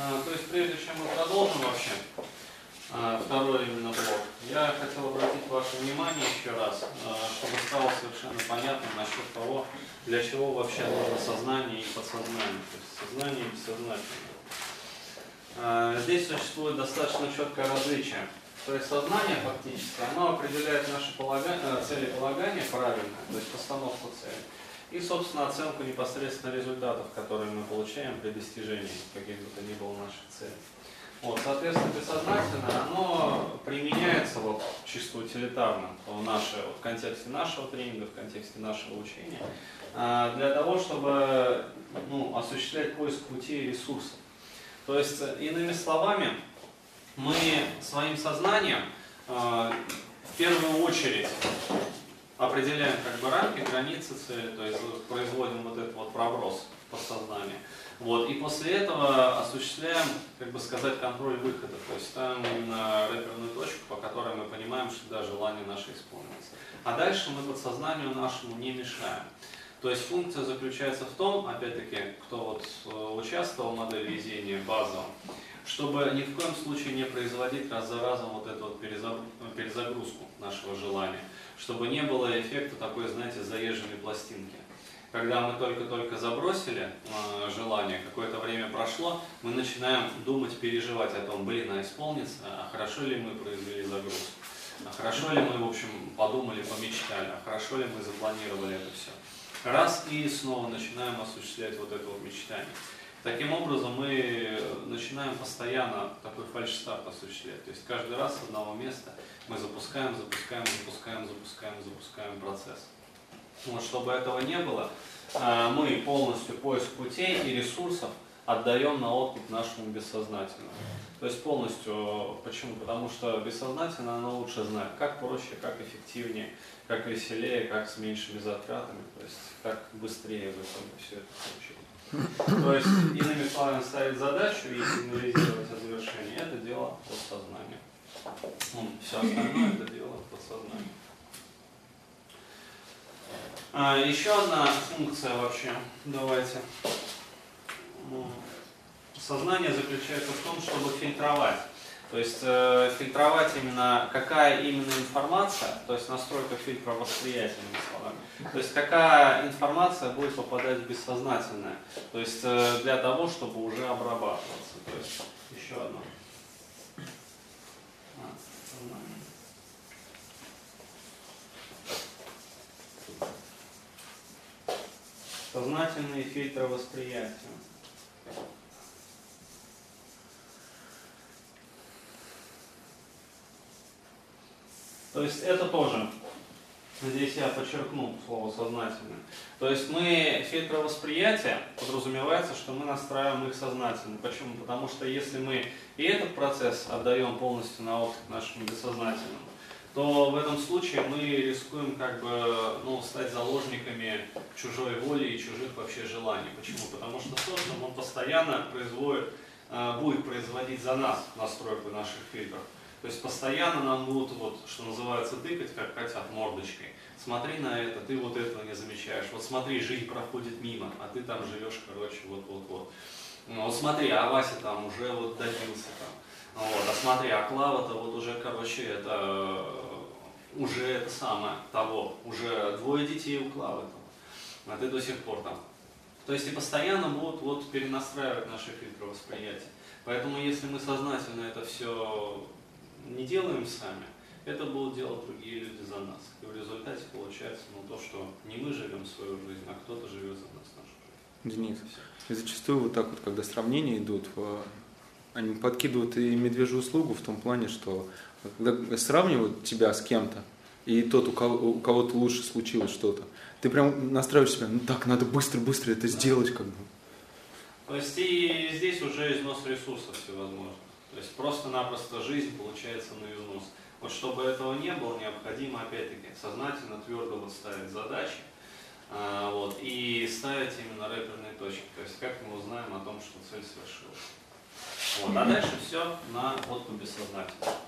А, То есть прежде чем мы продолжим вообще а, второй именно блок, я хотел обратить ваше внимание еще раз, а, чтобы стало совершенно понятно насчет того, для чего вообще нужно сознание и подсознание, то есть сознание и бессознательное. Здесь существует достаточно четкое различие. То есть сознание фактически, оно определяет наши полага- э, целеполагания правильно, то есть постановку цели. И, собственно, оценку непосредственно результатов, которые мы получаем при достижении каких бы то ни было наших целей. Вот, соответственно, бессознательное, оно применяется вот чисто утилитарно в, наше, в контексте нашего тренинга, в контексте нашего учения, а, для того, чтобы ну, осуществлять поиск путей и ресурсов. То есть, иными словами, мы своим сознанием э, в первую очередь определяем как бы рамки, границы цели, то есть производим вот этот вот проброс в подсознание. Вот, и после этого осуществляем, как бы сказать, контроль выхода. То есть ставим именно рэперную точку, по которой мы понимаем, что да, желание наше исполнится. А дальше мы подсознанию нашему не мешаем. То есть функция заключается в том, опять-таки, кто вот э, участвовал в модели везения базово, чтобы ни в коем случае не производить раз за разом вот эту вот перезагрузку нашего желания, чтобы не было эффекта такой, знаете, заезженной пластинки. Когда мы только-только забросили э, желание, какое-то время прошло, мы начинаем думать, переживать о том, блин, а исполнится, а хорошо ли мы произвели загрузку, а хорошо ли мы, в общем, подумали, помечтали, а хорошо ли мы запланировали это все. Раз и снова начинаем осуществлять вот это вот мечтание. Таким образом мы начинаем постоянно такой фальш-старт осуществлять. То есть каждый раз с одного места мы запускаем, запускаем, запускаем, запускаем, запускаем процесс. Вот, чтобы этого не было, а, мы полностью поиск путей и ресурсов отдаем на откуп нашему бессознательному. То есть полностью, почему? Потому что бессознательно оно лучше знает, как проще, как эффективнее, как веселее, как с меньшими затратами, то есть как быстрее в итоге все это получить. То есть, иными словами, ставить задачу и сигнализировать о завершении, это дело подсознания. Ну, все остальное это дело подсознания. А, еще одна функция вообще, давайте. Ну, Сознание заключается в том, чтобы фильтровать. То есть э, фильтровать именно, какая именно информация, то есть настройка фильтра восприятия, словами. То есть какая информация будет попадать в бессознательное. То есть э, для того, чтобы уже обрабатываться. То есть еще одно. А. Сознательные фильтры восприятия. То есть это тоже, здесь я подчеркну слово сознательное. То есть мы, фильтры восприятия, подразумевается, что мы настраиваем их сознательно. Почему? Потому что если мы и этот процесс отдаем полностью на опыт нашему бессознательному, то в этом случае мы рискуем как бы ну, стать заложниками чужой воли и чужих вообще желаний. Почему? Потому что социум он постоянно производит, э, будет производить за нас настройку наших фильтров. То есть постоянно нам будут, вот, что называется, тыкать, как хотят, мордочкой. Смотри на это, ты вот этого не замечаешь. Вот смотри, жизнь проходит мимо, а ты там живешь, короче, вот-вот-вот. Ну, вот смотри, а Вася там уже вот добился там. Вот, а смотри, а Клава-то вот уже, короче, это э, уже это самое того, уже двое детей у Клавы там, а ты до сих пор там. То есть и постоянно будут вот перенастраивать наши фильтры восприятия. Поэтому если мы сознательно это все не делаем сами, это будут делать другие люди за нас. И в результате получается ну, то, что не мы живем свою жизнь, а кто-то живет за нас нашу жизнь. Денис, и зачастую вот так вот, когда сравнения идут, в- они подкидывают и медвежью услугу в том плане, что когда сравнивают тебя с кем-то, и тот, у кого, у кого-то лучше случилось что-то, ты прям настраиваешь себя, ну так, надо быстро-быстро это сделать, как бы. То есть и здесь уже износ ресурсов всевозможных. То есть просто-напросто жизнь получается на износ. Вот чтобы этого не было, необходимо опять-таки сознательно, твердо вот ставить задачи, а, вот, и ставить именно рэперные точки. То есть как мы узнаем о том, что цель совершилась. Вот, а дальше все на откуп бессознательно.